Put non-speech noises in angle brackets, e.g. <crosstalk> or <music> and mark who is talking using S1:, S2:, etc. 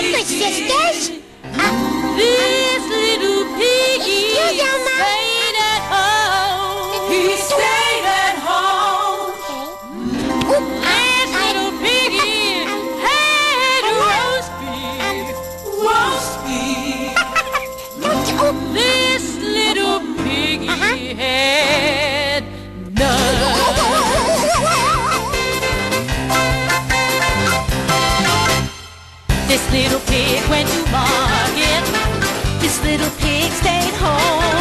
S1: breakfast, sisters. Uh, this little piggy stayed at home. He stayed at home. Okay. This I, little piggy I, <laughs> had I, roast beef. roast beef. <laughs> Don't you, little pig went to market. This little pig stayed home.